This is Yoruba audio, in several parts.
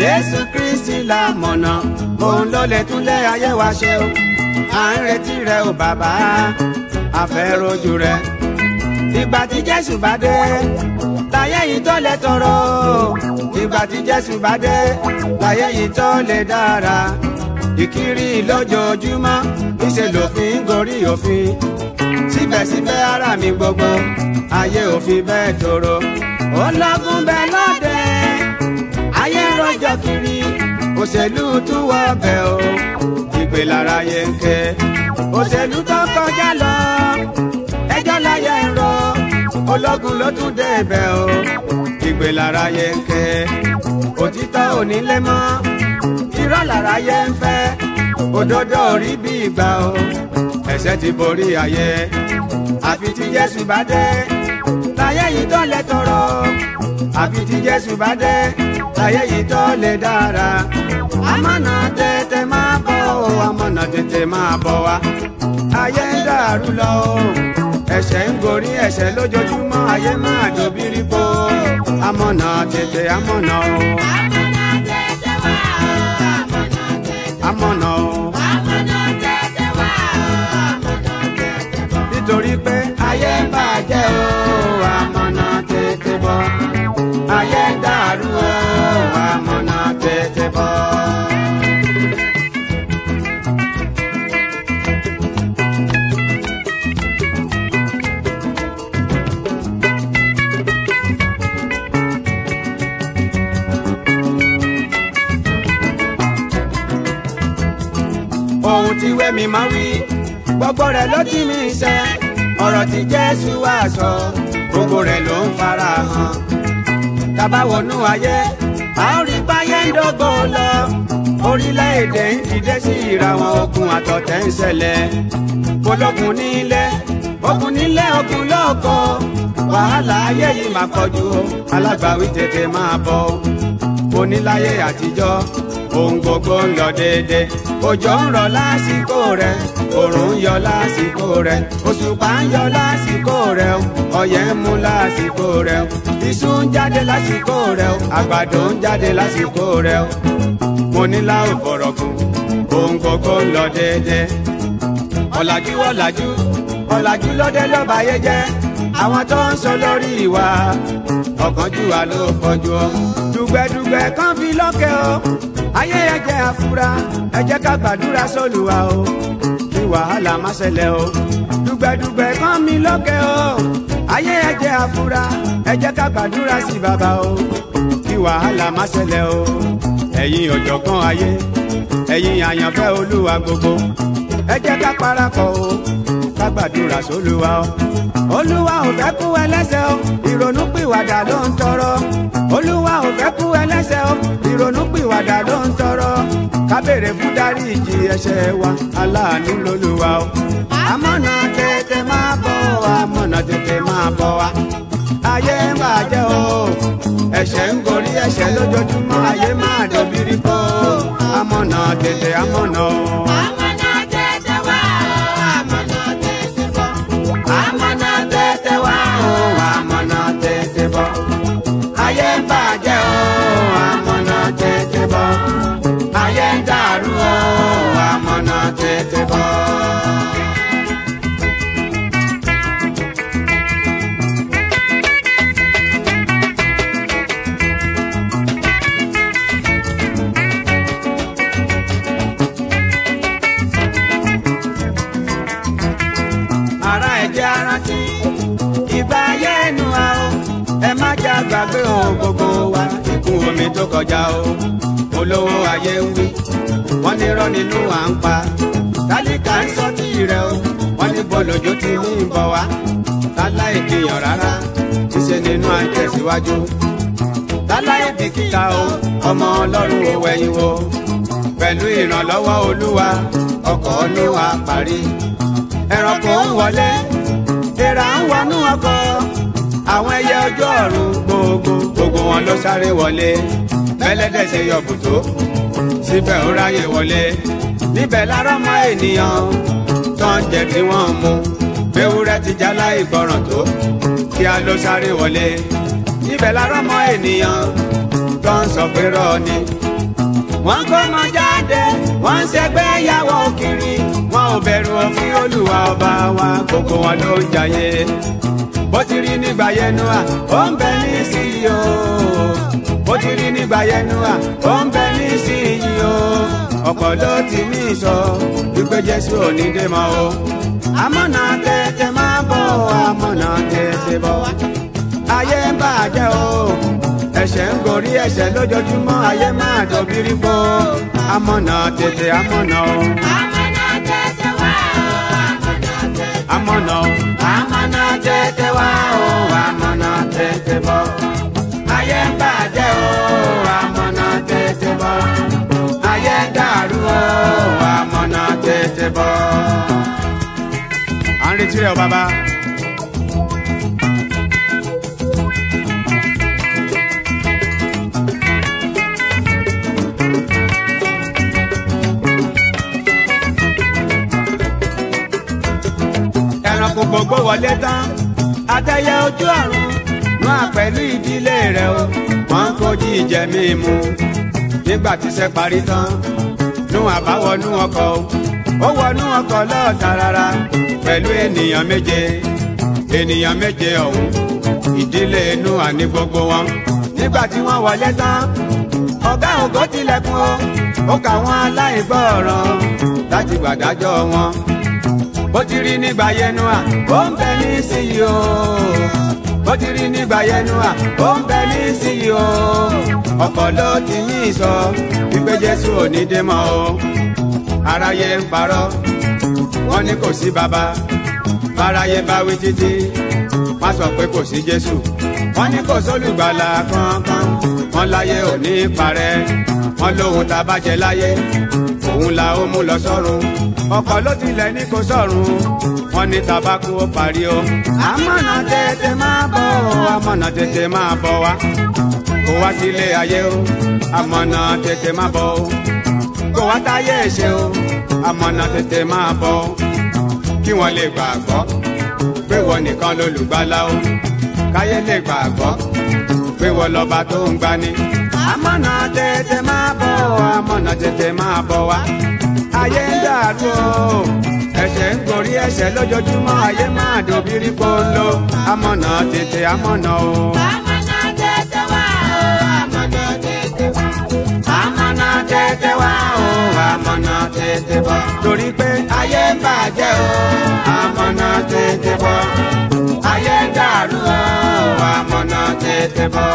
Jésù Kristi la mọ̀nà òun ló lè túnlẹ̀ ayé wa ṣe o à ń retí rẹ o bàbá a fẹ́ rojú rẹ ìgbà tí Jésù bá dé láyé yìí tó lè tọrọ ìgbà tí Jésù bá dé láyé yìí tó lè dára ìkiri lójoojúmọ́ ìṣèlòfin gorí òfin síbẹ̀síbẹ̀ ara mi gbogbo ayé ò fi bẹ́ẹ̀ tòrò ológun bẹ lọ́dẹ ayé rọjò kiri òṣèlú túwọ́ bẹ̀ o ìgbè lára yẹ ń kẹ́ òṣèlú tó kọjá lọ ẹjọ́ láyé rọ ológun ló tún dé bẹ̀ o ìgbè lára yẹ ń kẹ́ òtítọ́ ò ní lé mọ́ irọ́ lára yẹ ń fẹ́ òdodo rí bí ìgbà o ẹ̀ṣẹ̀ ti borí ayé àfi tí jésù bá dé láyé yìí tó lè tọrọ àfi tí jésù bá dé láyé yìí tó lè dára amọ̀nà tètè máa bọ̀ o amọ̀nà tètè máa bọ̀ wá ayé ń dàrú lọ o ẹ̀ṣẹ̀ ń gorí ẹ̀ṣẹ̀ lójoojúmọ́ ayé máa dòbírípo amọ̀nà tètè amọ̀nà o amọ̀nà tètè wá o amọ̀nà tètè amọ̀nà o. ramona tete pa. ohun tí wẹ́mi gbogbo rẹ̀ ló ti mi ṣe ọ̀rọ̀ tí Jésù wá sọ gbogbo rẹ̀ ló ń fara hàn tá ayé a ó rí báyẹn dọ́gbọ́n lọ orílẹ̀-èdè ń dìde sí ìra wọn ogun àtọ̀tẹ̀ ń ṣẹlẹ̀ kọlọ́gùn nílẹ̀ ogun nílẹ̀ ogun lọ́kọ̀ wàhálà ayé yìí máa kọjú alágbàwí tètè máa bọ̀ oníláyé àtijọ́ ohun gbogbo ń lọ déédé òjò ń rọ̀ lásìkò rẹ̀ òrùn ń yọ lásìkò rẹ̀ òṣùpá ń yọ lásìkò rẹ̀ ọyẹ́ ń mú lásìkò rẹ̀ iṣu ń jáde lásìkò rẹ̀ àgbàdo ń jáde lásìkò rẹ̀ mo ní láò fọ̀rọ̀gùn ohun gbogbo ń lọ déédé ọ̀làjú ọ̀làjú ọ̀làjú lọ́dẹ lọ́ba yé jẹ́ àwọn tó ń sọ lórí ìwà ọ̀kánjúwà ló fọjú ọ dùgbẹ̀dùgbẹ̀ kan fi lọ́kẹ́ o ayé ẹ jẹ́ àfúrá ẹ jẹ́ ká gbàdúrà sólùwà o kí wàhálà má ṣẹlẹ̀ o dùgbẹ̀dùgbẹ̀ kàn mí lókè o ayé ẹ jẹ́ àfúrá ẹ jẹ́ ká gbàdúrà sí bàbá o kí wàhálà má ṣẹlẹ̀ o ẹ̀yin ọ̀jọ̀gbọ́n ayé ẹ̀yin àyànfẹ́ olúwa gbogbo ẹ ká parapọ̀ o ká gbàdúrà sólúwa o. olúwa ò fẹ́ kú ẹlẹ́ṣẹ̀ o ìrònú pìwàdà ló ń tọrọ. olúwa ò fẹ́ kú ẹlẹ́ṣẹ̀ o ìrònú pìwàdà ló ń tọrọ. ká béèrè fún dáríjì ẹ̀ṣẹ̀ wa aláàánú lólúwa o. àmọ̀nà tètè máa bọ̀ wá àmọ̀nà tètè máa bọ̀ wá. ayé ń bàjẹ́ o ẹ̀ṣẹ̀ ń gorí ẹ̀ṣẹ̀ lójoojúmọ́ ayé máa dòbí rí kó tètè àmọ̀nà o. que te va. o ẹ má gbàgbé ohun gbogbo wa ikú omi tó kọjá o olówó ayé wí wọ́n ní rọ́ nínú à ń pa tálíkà ń sọtí rẹ o wọ́n ní bọ́lọ́jọ́ ti ń bọ̀ wá tálá ìkìyàn rárá ṣíṣe nínú àtẹ̀síwájú tálá ìbìkítà o ọmọ ọlọ́run ò wẹ̀yìn o pẹ̀lú ìrànlọ́wọ́ olúwa ọkọ̀ ní wa parí ẹranko ń wọlé èèrà ń wọnú ọkọ̀ àwọn ẹyẹ ọjọ́ ọ̀run gbogbo gbogbo wọn ló sáré wọlé mẹlẹ́dẹ̀ yọ bùtó síbẹ̀ ó ráyè wọlé níbẹ̀ lára mọ ènìyàn tó ń jẹ kí wọ́n mú ewúrẹ́ ti jálá ìgbọràn tó kí a ló sáré wọlé níbẹ̀ lára mọ ènìyàn tó ń sọ pé rọ ni. wọ́n kó mọ jáde wọ́n ń ṣẹgbẹ́ yàwọ̀ kiri wọn ò bẹ̀rù òfin olúwa ọba wa gbogbo wọn ló ń jayé bó ti rí nígbà yẹnu à ó ń bẹ ní sí i o bó ti rí nígbà yẹnu à ó ń bẹ ní sí i o ọ̀pọ̀ ló ti mí sọ wípé jésù òní dé mọ́ o. amọ̀nà tètè máa bọ̀ amọ̀nà tètè bọ̀ wá. ayé ń bàjẹ́ o ẹ̀ṣẹ̀ ń gorí ẹ̀ṣẹ̀ lójoojúmọ́ ayé máa dọ̀bí rí po amọ̀nà tètè amọ̀nà o. amọ̀nà tètè wá o amọ̀nà tètè. o. amọ̀nà tètè wá o amọ̀nà tètè bọ̀ ayé ń bàjẹ́ o ń dàrú o àmọ̀nà tètè bọ̀. à ń retí rẹ o bàbá. ẹranko gbogbo wọlé tán adẹ́yẹ ojú ọ̀run máa pẹ̀lú ìdílé rẹ o wọ́n ń kojú ìjẹ̀mí mu nígbà tíṣẹ́ parí tán nú àbáwọnú ọkọ̀ ó wọnú ọkọ̀ lọ́ọ̀tà rárá pẹ̀lú ènìyàn méje ènìyàn méje ọ̀hún ìdílé inú àní gbogbo wọn nígbà tí wọ́n wọlé tán ọ̀gá ògo tilẹ̀kùn o ó kà wọ́n aláìgbọràn láti gbàdájọ́ wọn bó ti rí nígbà yẹnu à ó ń bẹ nísìnyí o ó ti rí nígbà yẹnu à ó ń bẹ ní sí i o ọkọ ló ti yín sọ wípé jésù ò ní dé mọ́ o aráyé ń parọ́ wọ́n ní kò sí bàbá báráyé bá wí títí má sọ pé kò sí jésù wọ́n ní kò sólùgbàlà kankan wọ́n láyé ò ní parẹ́ wọ́n lóhun tá a bá jẹ láyé òun la ó mú lọ sọ́run ọkọ̀ ló tilẹ̀ ní kò sọ́run wọ́n ní tabaku ó parí o. amọ̀nà tètè máa bọ̀ amọ̀nà tètè máa bọ̀ wá kó wá sílé ayé o amọ̀nà tètè máa bọ̀ o kó wá táyé ṣe o amọ̀nà tètè máa bọ̀ o kí wọ́n lè gbàgbọ́ pé wọ́n nìkan lolùgbàlà o káyé lè gbàgbọ́ pé wọ́n lọ́ba tó ń gbani amọ̀nà tètè máa bọ̀ wá amọ̀nà tètè máa bọ̀ wá ayé ń dàrú o ẹ̀ṣẹ̀ ń gorí ẹ̀ṣẹ̀ lójoojúmọ́ ayé máa dòbírí polo amọ̀nà tètè amọ̀nà o. amọ̀nà tètè wá o amọ̀nà tètè wá amọ̀nà tètè wá o amọ̀nà tètè bọ̀ torí pé ayé ń bàjẹ́ o amọ̀nà tètè bọ̀ ayé ń dàrú o amọ̀nà tètè bọ̀.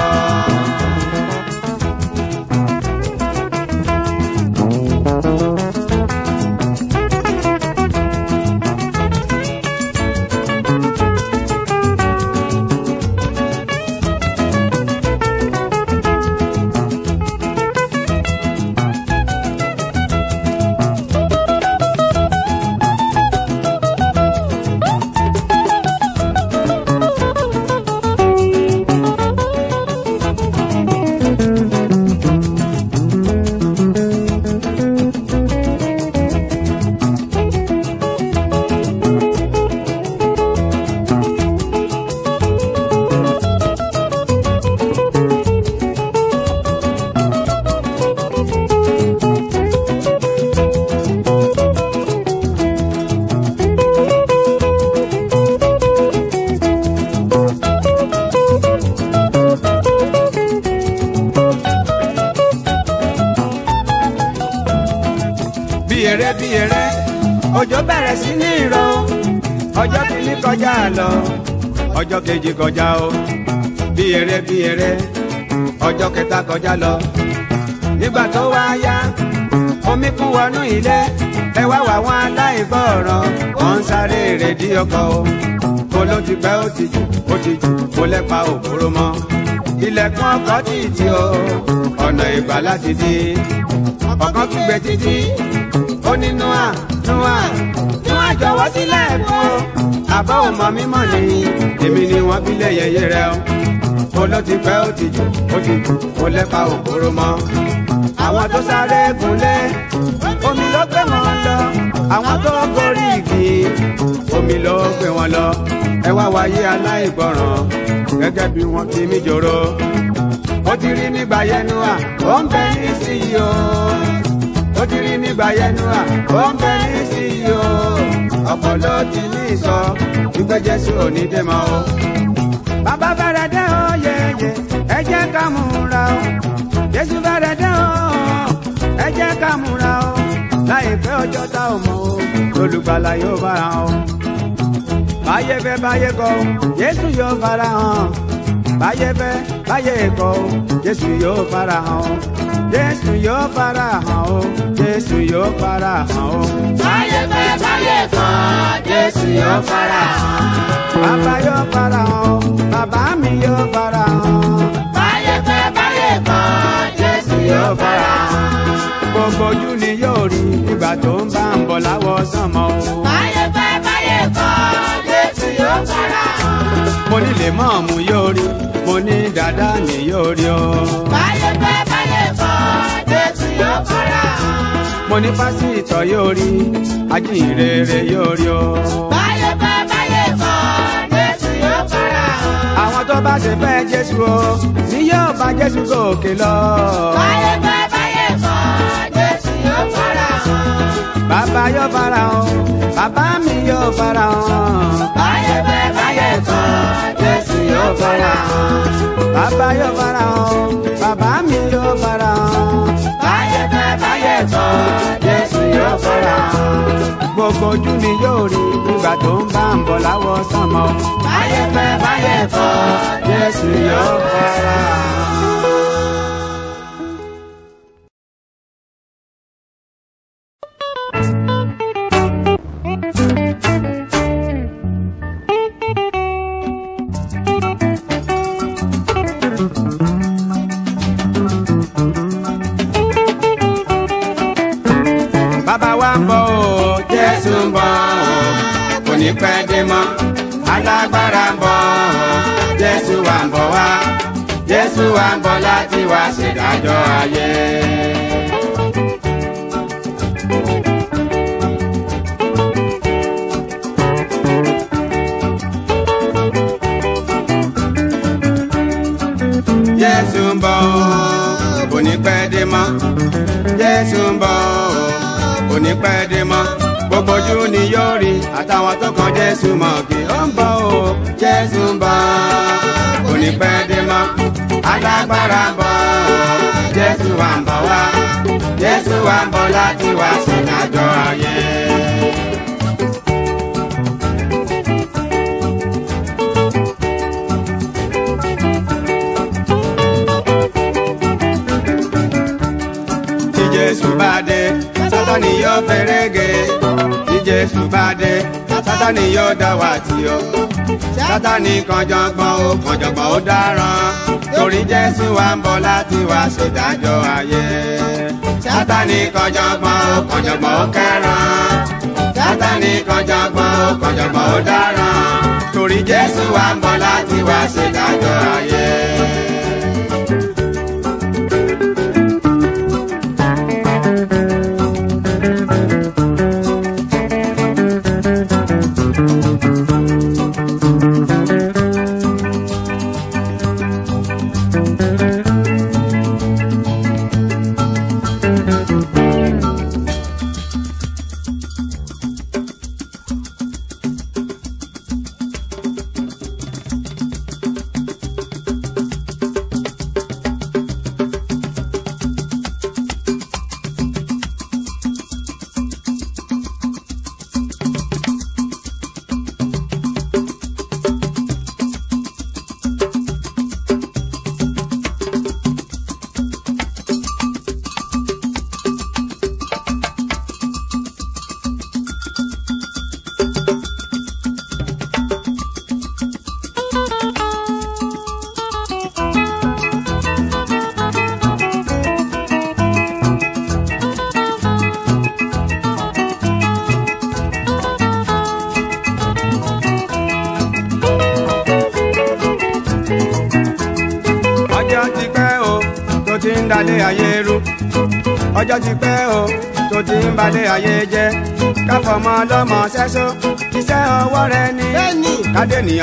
méjì kọjá o bí eré bí eré ọjọ́ kẹta kọjá lọ nígbà tó wá yá omi kún wọnú ilé ẹ wá wà wọn aláìgbọràn wọn ń sáré rèdí ọkọ o kó ló ti pẹ́ ó ti jù ó ti jù kó lẹ́pa òkúrò mọ́ ilẹ̀kùn ọkọ̀ ti tì o ọ̀nà ìgbà láti dí ọkọ̀ tún gbé títí ó ní nua nua máa jọ̀wọ́ sílẹ̀ fún o. àbá ò mọ mímọ́ ni èmi ni wọ́n fi lé yẹyẹ rẹ o. olo ti pẹ́ ó ti jù ó ti kù ó lẹ́pa òkúrú mọ́. àwọn tó sáré gúnlé omi ló gbé wọn lọ. àwọn tó gorí igi omi ló gbé wọn lọ. ẹ wá wáyé aláìgbọràn gẹ́gẹ́ bí wọ́n ti mí jòrò. ó ti rí nígbà yẹnu à ó ń bẹ ní sí i o. ó ti rí nígbà yẹnu à ó ń bẹ ní sí i ọ̀pọ̀ ló ti ní ìsọ wípé jésù ò ní dé mọ́ o. bàbá fẹ́rẹ̀ dé o yẹ̀yẹ̀ ẹ jẹ́ ká múra o jésù fẹ́rẹ̀ dé o ẹ jẹ́ ká múra o láìpẹ́ ọjọ́ tá ò mọ̀ o olùgbàlà yóò bára o. báyé fẹ́ báyé kọ́ jésù yóò fara hàn báyé fẹ́ báyé kọ̀ o jésù yóò fara hàn o jésù yóò fara hàn o jésù yóò fara hàn o. báyé fẹ́ báyé kọ̀ jésù yóò fara hàn. bàbá yóò fara hàn o bàbá mi yóò fara hàn. báyé fẹ́ báyé kọ̀ jésù yóò fara hàn. gbogbo ojú ni yóò rí ìgbà tó ń bá ń bọ̀ láwọ̀ sánmọ́ o. báyé fẹ́ báyé jésù yóò fara hàn mo nílé mọ́ọ̀mù yóò rí mo ní dàdá ni yóò rí o. báyọ̀ pẹ́ báyẹ̀ kọ́ jésù yóò kọ́ra. mo ní pásítọ̀ yóò rí ajínrere yóò rí o. báyọ̀ pẹ́ báyẹ̀ kọ́ jésù yóò kọ́ra. àwọn tó bá ṣe fẹ́ jésù o ni yóò bá jésù gòkè lọ. báyọ̀ pẹ́ báyẹ̀ kọ́ jésù yóò kọ́ra. bàbá yóò fara hàn bàbá mi yóò fara hàn pẹpẹ báyẹ tán Jésù yóò fara hàn. Bàbá yóò fara hàn, bàbá mi yóò fara hàn. Báyẹ pẹ báyẹ tán Jésù yóò fara hàn. Gbogbo ojú ni yóò rí nígbà tó ń bá ń bọ̀ láwọ̀ sánmọ̀. Báyẹ pẹ báyẹ tán Jésù yóò fara ń bọ̀ láti wá ṣèdájọ́ ayé. Jésù ń bọ̀ kò ní pẹ́ dé mọ́. Jésù ń bọ̀ kò ní pẹ́ dé mọ́. Gbogbo ojú ni yóò rí àtàwọn tó kàn Jésù mọ̀ kí ó ń bọ̀ o. Jésù ń bọ̀ alágbára ń bọ̀ jésù wà ń bọ̀ wá jésù wà ń bọ̀ láti wá ṣèdájọ́ ayé. tí jésù bá dé sátánì yóò fẹ́rẹ́ gé jésù bá dé sátani yóò dá wa tì o sátani kànjọ̀gbọ̀n o kànjọ̀gbọ̀n ó dáràn torí jésù wa ń bọ̀ láti wá ṣèdájọ́ ayé sátani kànjọ̀gbọ̀n o kànjọ̀gbọ̀n ó kẹràn sátani kànjọ̀gbọ̀n o kànjọ̀gbọ̀n ó dáràn torí jésù wa ń bọ̀ láti wá ṣèdájọ́ ayé.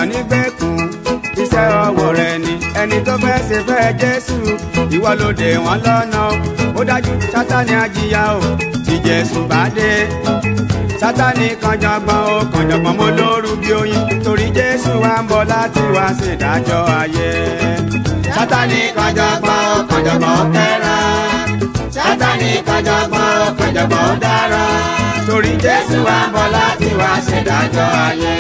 èèyàn nígbèkùn iṣẹ́ ọwọ́ rẹ ni ẹni tó fẹ́ ṣe fẹ́ jésù ìwọ ló dè wọ́n lọ́nà ó dájú sátani àjìyà o tí jésù bá dé sátani kànjọ̀gbọ̀n o kànjọ̀gbọ̀n mo lóru bí oyin torí jésù wa ń bọ̀ láti wá ṣèdájọ́ ayé sátani kànjọ̀gbọ̀n o kànjọ̀gbọ̀n kẹran sátani kànjọ̀gbọ̀n o kànjọ̀gbọ̀n dára torí jésù wa ń bọ̀ láti wá ṣèdájọ́ ayé.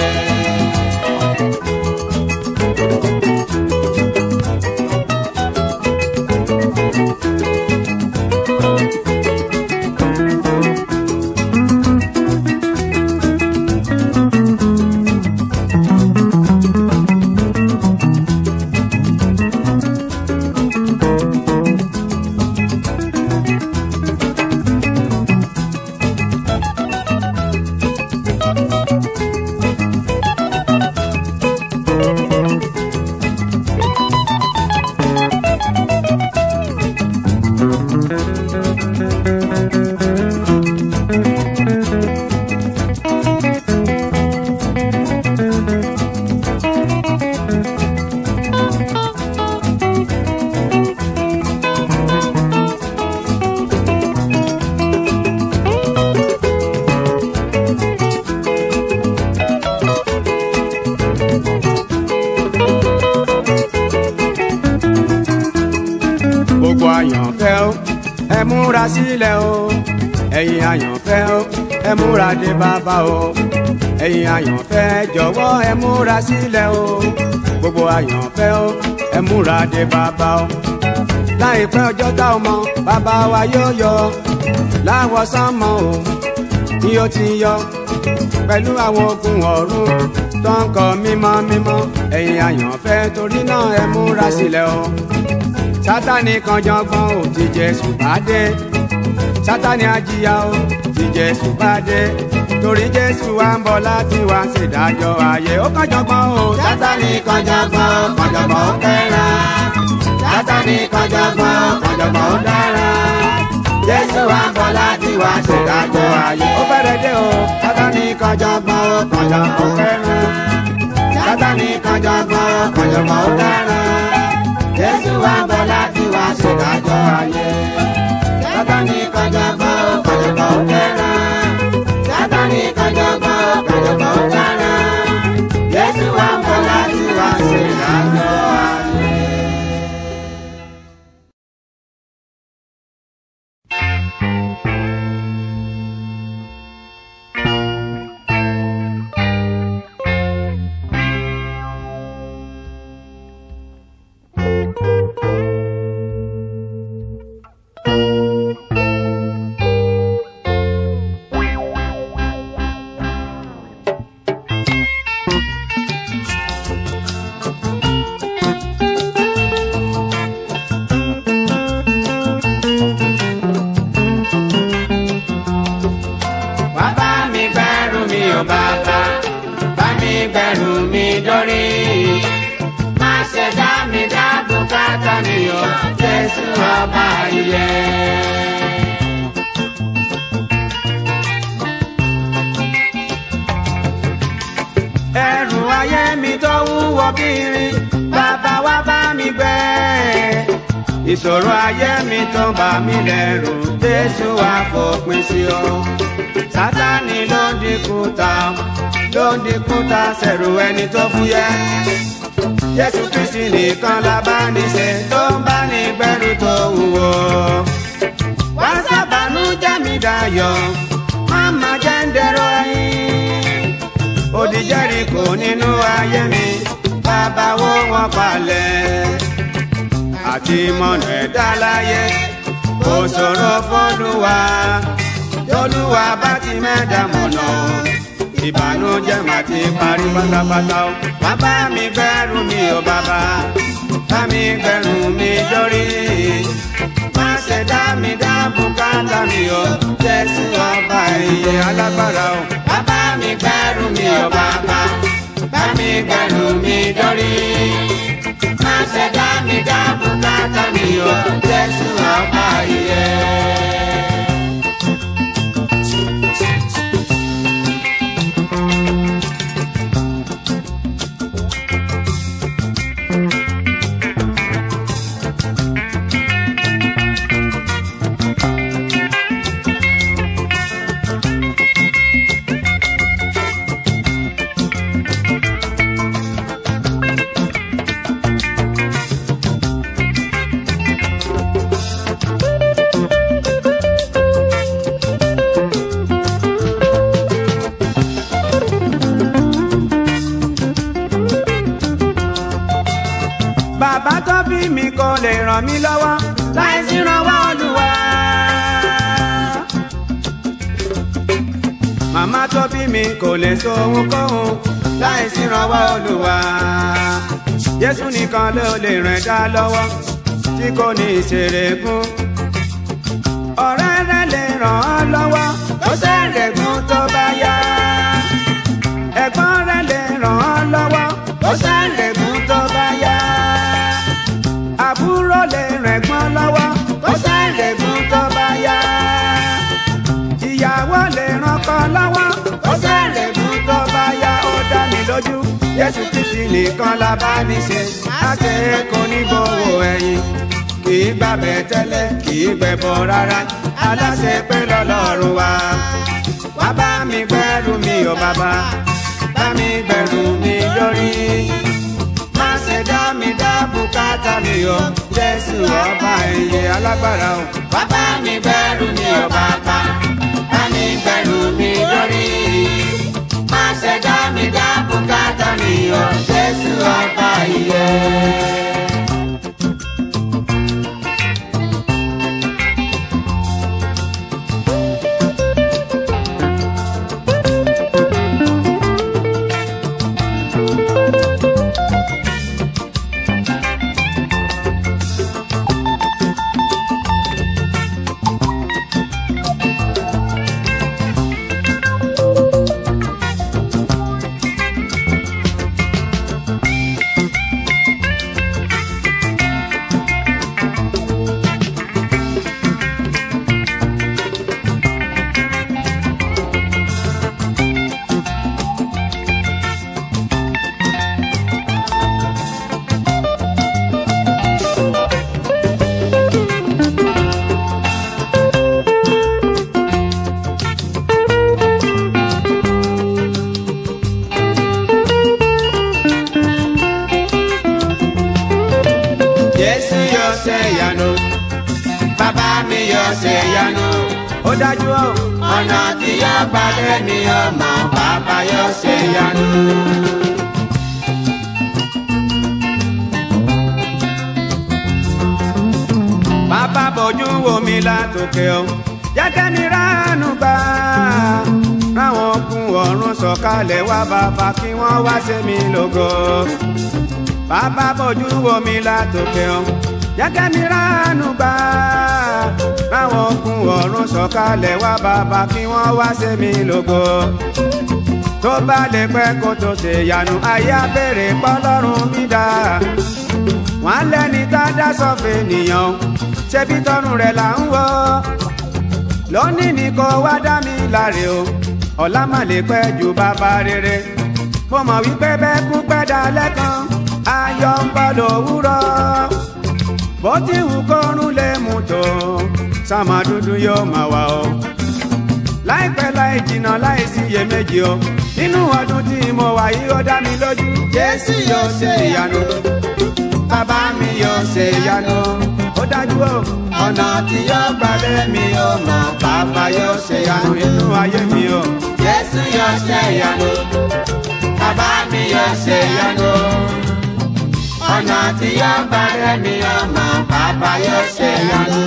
múra dé bàbá o ẹ̀yin àyànfẹ́ jọ̀wọ́ ẹ múra sílẹ̀ o gbogbo àyànfẹ́ o ẹ múra dé bàbá o láìpẹ́ ọjọ́ tá o mọ̀ bàbá wa yóò yọ láwọ sánmọ̀ o ni ó ti yọ pẹ̀lú àwọn ogun ọ̀run tó ń kọ mímọ́ mímọ́ ẹ̀yin àyànfẹ́ torí náà ẹ múra sílẹ̀ o sátani kan jọgbọ́n ò ti Jésù bá dé sátani ajíya o tí jésù bá dé torí jésù wa ń bọ̀ láti wá ṣèdájọ́ ayé ó kọjọgbọ́n o. sátani kọjọgbọ́n kọjọgbọ́n kẹ́ra sátani kọjọgbọ́n kọjọgbọ́n dára jésù wa ń bọ̀ láti wá ṣèdájọ́ ayé. ó fẹ́rẹ̀ dé o sátani kọjọgbọ́n kọjọgbọ́n kẹ́ra sátani kọjọgbọ́n kọjọgbọ́n dára jésù wa ń bọ̀ láti wá ṣèdájọ́ ayé ó fẹ́ràn sátani kájọ gbọ́. lè bá mi mi yọ Jésù ọba ayé. mi tó wúwo bírin bàbá wa bá mi gbé ìṣòro ayé mi tó bà mi lẹ́rù Jésù wá fòpin sí o Sátánì ló dínkù ta ló dínkù ta sẹ̀rù ẹni tó fúyẹ́ jésù kristi nìkan la bá níṣẹ́ tó ń bá ní gbẹ́rù tó wúwo. wá sábàánú jẹ́ mi dayọ̀ má má jẹ́ ń dẹ̀rọ yín. odi Jẹ́ríkò nínú ayé mi bàbá wo wọn palẹ̀. àti mọ̀nà ẹ̀dá láyé kò ṣòro fọ́lùwà tọ́lùwà bá ti mẹ́ta mọ̀nà ìbànújẹ́ mà ti parí pátápátá o. bàbá mi gbẹ́rù mi ò bàbá bá mi gbẹ́rù mi dórí. má ṣe dá mi dá bùkátà mi o jésù ọba ìyè alágbára o. bàbá mi gbẹ́rù mi ò bàbá bá mi gbẹ́rù mi dórí. má ṣe dá mi dá bùkátà mi o jésù ọba ìyè. lè so ohun kóhun láì sí ìrànwọ́ olúwa jésù nìkan ló lè ràn dá lọ́wọ́ tí kò ní ìṣeré fún ọ̀rẹ́ rẹ̀ lè ràn án lọ́wọ́ ó ṣe rẹ̀ tó bá jésù kristi nìkan la bá ní ṣe àṣẹ kò ní bọ̀wọ̀ ẹ̀yìn kì í gbàbẹ̀ tẹ́lẹ̀ kì í gbẹ̀bọ rárá aláṣẹ pé lọ́lọ́run wa wá bá mi gbẹ́rù mi ò bàbá bá mi gbẹ̀rù mi lórí má ṣe dá mi dá bùkátà mi o jésù ọba ẹ̀yẹ alágbára o wá bá mi gbẹ́rù mi ò bàbá bá mi gbẹ̀rù mi lórí. ṣẹ̀dá me dá bùkátà mi ò Jésù ọba o jákẹ́ni ránù gbà ráwọn ogun ọ̀run sọ̀kalẹ̀ wá bàbá kí wọ́n wá ṣe mí lógo bàbá bójú wo mi látòkè o jákẹ́ni ránù gbà ráwọn ogun ọ̀run sọ̀kalẹ̀ wá bàbá kí wọ́n wá ṣe mí lógo tó bá lè pẹ́ kó tó ṣe yanu àyà béèrè pọ́lọ́run mi dá wọ́n lẹ́ni tá a dá sọ́fẹ̀ nìyàn ṣebí tọrùn rẹ̀ là ń wọ́ lónìí nìkan wá dá mi láre o ọ̀la má lè pẹ́ ju bàbá rere mo mọ̀ wípé bẹ́ẹ̀ kú pẹ́ dalẹ́ kan ayọ̀ ń bọ̀ lówùrọ̀ bó ti wù kọ́run lè mú tó sàmà dúdú yóò máa wà o láìpẹ́ láì jìnnà láì sí iyèméjì o nínú ọdún tí mo wà yìí ó dá mi lójú jésù yóò ṣe ìyanu bàbá mi yóò ṣe ìyanu dájú o. ọ̀nà tí gbàlẹ́ mi ò mọ̀ bàbá yóò ṣe yanu. inú ayé mi o. Jésù yóò ṣe yanu bàbá mi yóò ṣe yanu. ọ̀nà tí yóò gbàlẹ́ mi ò mọ̀ bàbá yóò ṣe yanu.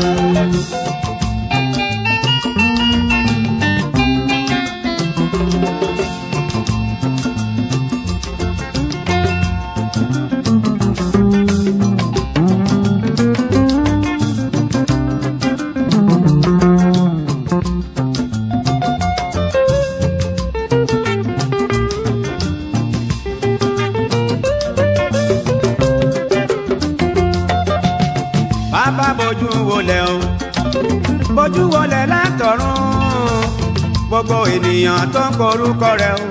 ènìyàn tó ń korúkọ rẹ o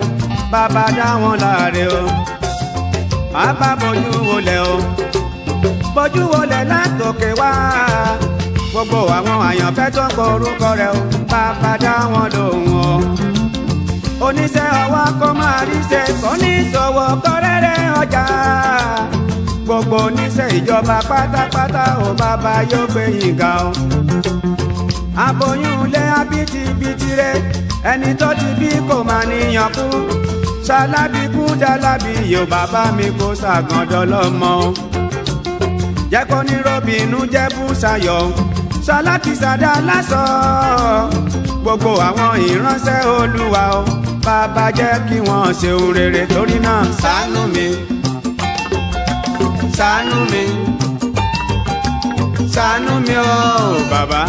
bàbá dá wọn láre o má bójú wọlé o bójú wọlé látòkè wá gbogbo àwọn àyànfẹ́ tó ń korúkọ rẹ o bàbá dá wọn lóhùn o oníṣẹ́ ọwọ́ kó máa ríṣẹ́ oníṣòwò kọ́rẹ́rẹ́ ọjà gbogbo oníṣẹ́ ìjọba pátápátá o bàbá yóò gbé yín ga o aboyún lé abitibiti rẹ ẹni tó ti bí kò máa níyàn kú ṣalábìkú dálábì yóò bàbá mi kó ṣàgàndọ́ lọ́mọ jẹ́ ní robinu jẹ́ bú sayọ̀ ṣaláti ṣàdá lásọ gbogbo àwọn ìránṣẹ́ olúwa o bàbá jẹ́ kí wọ́n ṣeun rere torí náà ṣàánú mi ṣàánú mi ṣàánú mi o bàbá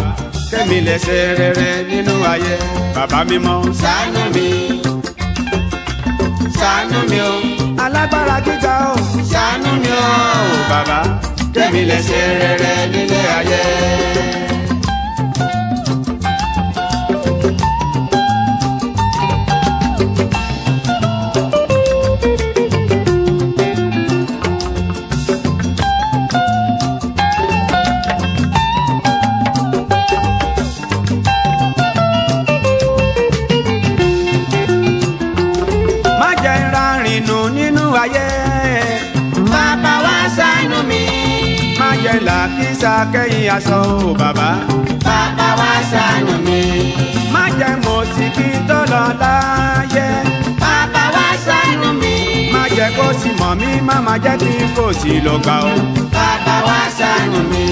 kẹ́mi lẹ́sẹ̀ rere nínú ayé bàbá mímọ́. ṣàánú mi ṣàánú mi o. alágbára gíga o. ṣàánú mi o bàbá kẹ́mi lẹ́sẹ̀ rere nílé ayé. lásán o bàbá. bàbá wa ṣàánú mi. má jẹ́ mo sì kí n tó lọ láyé. bàbá wa ṣàánú mi. má jẹ́ kó sì mọ̀ mí má má jẹ́ kí n fò lọ gbà o. bàbá wa ṣàánú mi.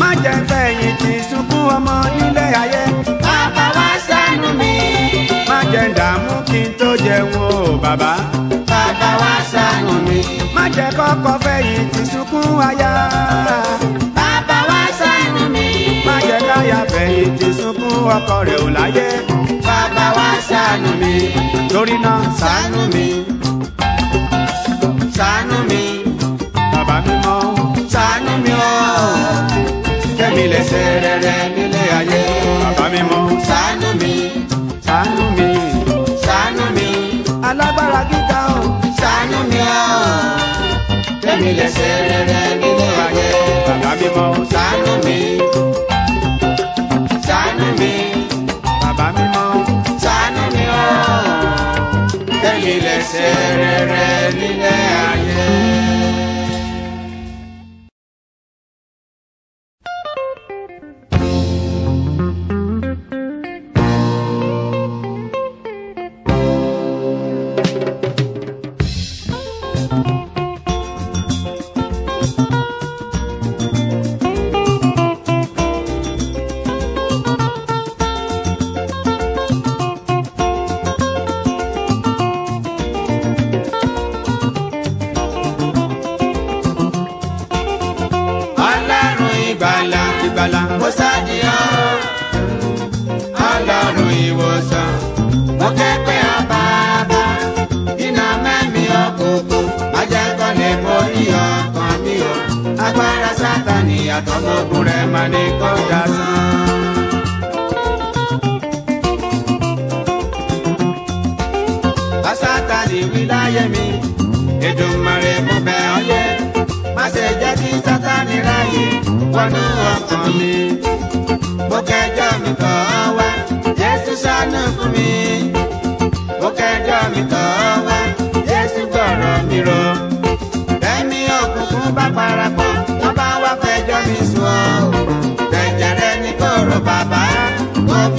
má jẹ́ fẹ̀yìn tì sunkún ọmọ nílé ayé. bàbá wa ṣàánú mi. má jẹ́ dààmú kí n tó jẹun o bàbá. bàbá wa ṣàánú mi. má jẹ́ kọ́kọ́ fẹ̀yìn tì sunkún aya láyà fẹ̀yìntì sunkún ọkọ rẹ̀ ò láyé. bàbá wa ṣàánú mi. torí náà ṣàánú mi. ṣàánú mi. bàbá mi mọ́. ṣàánú mi o. kẹ́mi lẹ́sẹ̀ rẹ̀rẹ̀ nílé ayé. bàbá mi mọ́. ṣàánú mi. ṣàánú mi. ṣàánú mi. alágbára gíga o. ṣàánú mi o. kẹ́mi lẹ́sẹ̀ rẹ̀rẹ̀ nílé ayé. bàbá mi mọ́. ṣàánú mi ṣàánú mi bàbá mímọ́ ṣàánú mi ó tẹ̀mí lẹ́sẹ̀ rẹ̀ rẹ̀ nínú.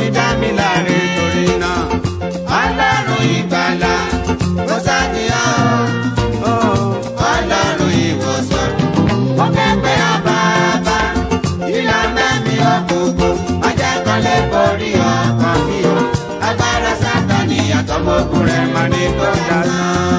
ti dá mi láre torí náà ọlọ́run ìgbàlà ó ṣàdìyàn oh, ọlọ́run ìwòsàn ó fẹ́ pé ọba bá ìlà mẹ́mi ọ̀gbọ̀gbọ̀ ọjà kan lè borí ọkàn mi o agbára sátani àtọmọ́kùnrin mọ̀ ní kọ́ńtà náà.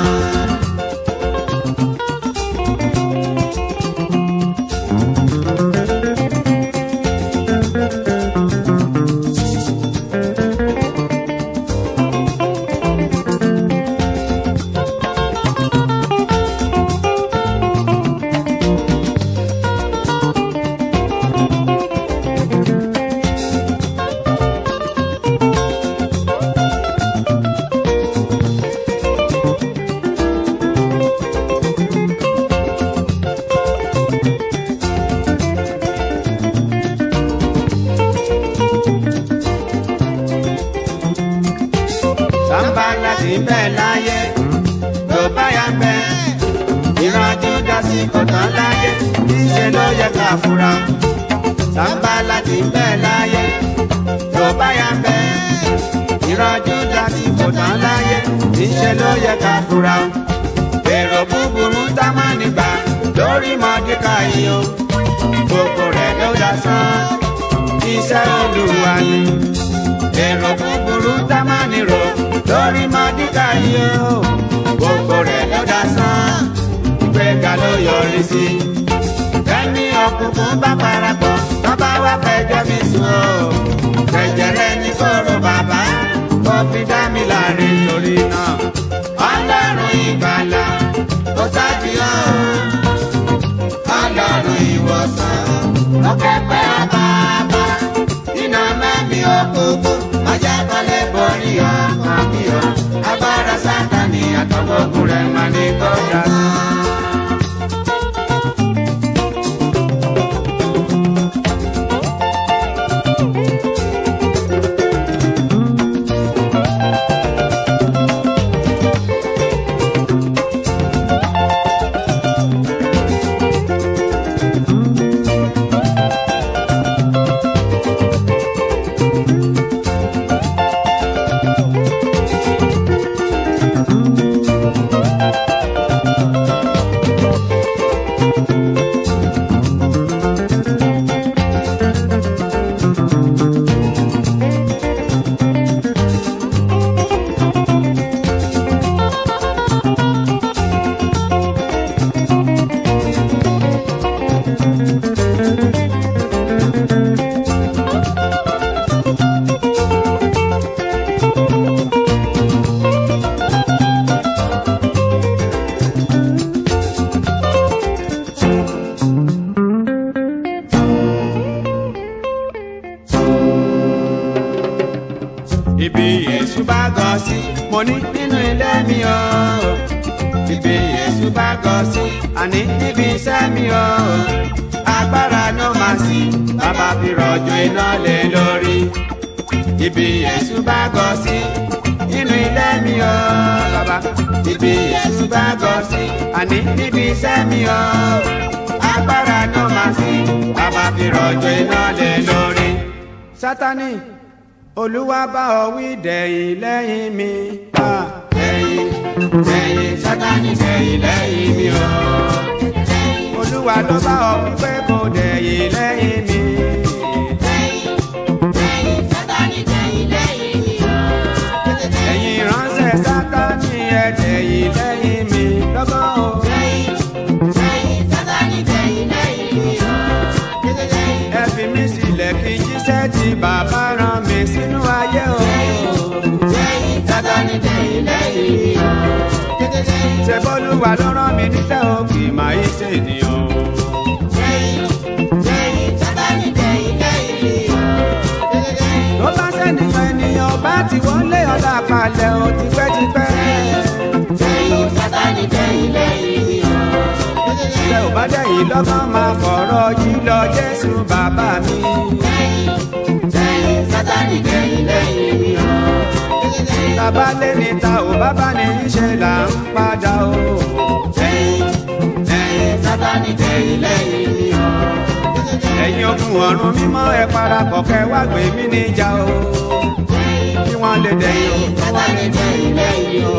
ládé níṣẹ́ ló yẹ ká fura sábà láti bẹ́ẹ̀ láyé tó bá yà bẹ́ẹ̀ ìrọ́jú láti kò tán láyé níṣẹ́ ló yẹ ká fura èrò búburú tá má nígbà lórí mọ́díkà yìí o gbogbo rẹ̀ ló dá sán iṣẹ́ olúwa ni èrò búburú tá má nírò lórí mọ́díkà yìí o gbogbo rẹ̀ ló dá sán gbé ga ló yọrí sí. kẹ́mi ọ̀kùnkùn bá parapọ̀ bàbá wa fẹjọ́ mi sùn o. jẹjẹrẹ ní kóró bàbá kó fi dá mi láre torí náà. ọlọ́run ìgbàlà kò sádìyàn o. ọlọ́run ìwòsàn lọ́kẹ́ pẹ́ bàbá. iná mẹ́mi òkùnkùn ọjà balẹ̀ borí ọkàn mi o agbára sátani àtọwọ́gùn rẹ̀ máa ní kọjá. ibi Jésù bá gọ sí mo ní nínú ilé mi o ibi Jésù bá gọ sí àní níbi iṣẹ́ mi o agbára ló máa sí bàbá fi rọ̀jò iná lé lórí ibi Jésù bá gọ sí nínú ilé mi o bàbá ibi Jésù bá gọ sí àní níbi iṣẹ́ mi o agbára ló máa sí bàbá fi rọ̀jò iná lé lórí. Sátánì olúwa bá ọ wí dẹ̀yìn lẹ́yìn mi bá dẹ̀yìn dẹ̀yìn sátani dẹ̀yìn lẹ́yìn mi o olúwa ló bá ọ wí pé kò dẹ̀yìn lẹ́yìn mi. ẹ̀yin ránṣẹ́ sátani ẹ̀ dẹ̀yìn lẹ́yìn mi lọ́gán o. ẹ fi mí sílẹ̀ ṣèbọ́lúwa ló rán mi níṣẹ́ òkè máa yí ṣèdíyàn. jẹ́yìn jẹ́yìn sátani jẹ́yìn jẹ́yìn bí bá ṣènìyàn ènìyàn bá ti wọlé ọ̀dà palẹ̀ ò tipẹ́tipẹ́. jẹ́yìn jẹ́yìn sátani jẹ́yìn jẹ́yìn bí i tẹ ò bá dẹ̀ yìí lọ́gbọ́n máa fọ̀rọ̀ yìí lọ Jésù bàbá mi. lẹ́yìn lẹ́yìn Sátánì lẹ́yìn lẹ́yìn tàbá lé níta ò bàbá ní í ṣe là ń padà o. tẹ̀yìn tẹ̀yìn sábà ní tẹ̀yìn lẹ́yìn mi o. ẹ̀yin ogun ọ̀run mímọ́ ẹ parapọ̀ kẹ́ wá gbé mi níjà o. kí wọ́n lè dẹ̀yìn o.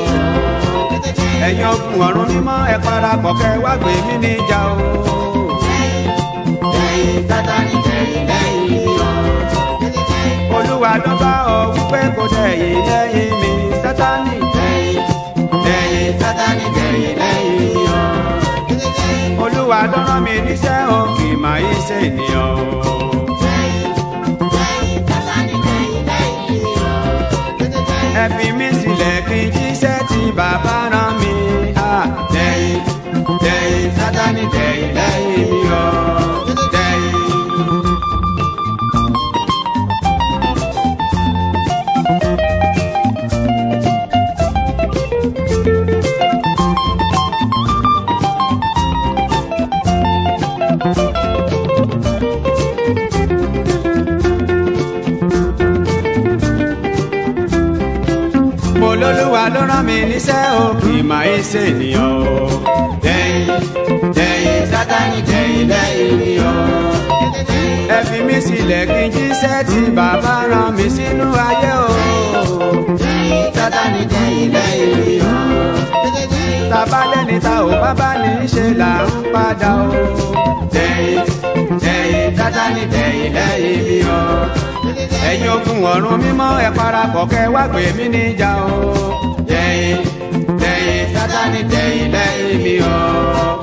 ẹ̀yin ogun ọ̀run mímọ́ ẹ parapọ̀ kẹ́ wá gbé mi níjà o. olúwa ló bá ọ wípé kò dẹ̀yìn lẹ́yìn mi sátani. lẹ́yìn sátani lẹ́yìn lẹ́yìn mi o. olúwa ló rán mi níṣẹ́ o kì í máa yí sílẹ̀ kí jíṣẹ́ tí bàbá rán mi. níṣẹ́ o ìmọ̀ ìṣe ènìyàn o. dẹ̀yìn dẹ̀yìn sátani dẹ̀yìn lẹ́yìn ni o. ẹ fi mí sílẹ̀ kí n jíṣẹ́ tí bàbá rán mi sínú ayé o. dẹ̀yìn sátani dẹ̀yìn lẹ́yìn ni o. tàbá lẹ́ni ta ò bábá ní í ṣe là ń padà o. dẹ̀yìn dẹ̀yìn sátani dẹ̀yìn lẹ́yìn ni o ẹ̀yin ogun ọ̀run mímọ́ ẹ parapọ̀ kẹ́ wá gbé mi níjà o látàní tẹ̀yìn lẹ́yìn mi o.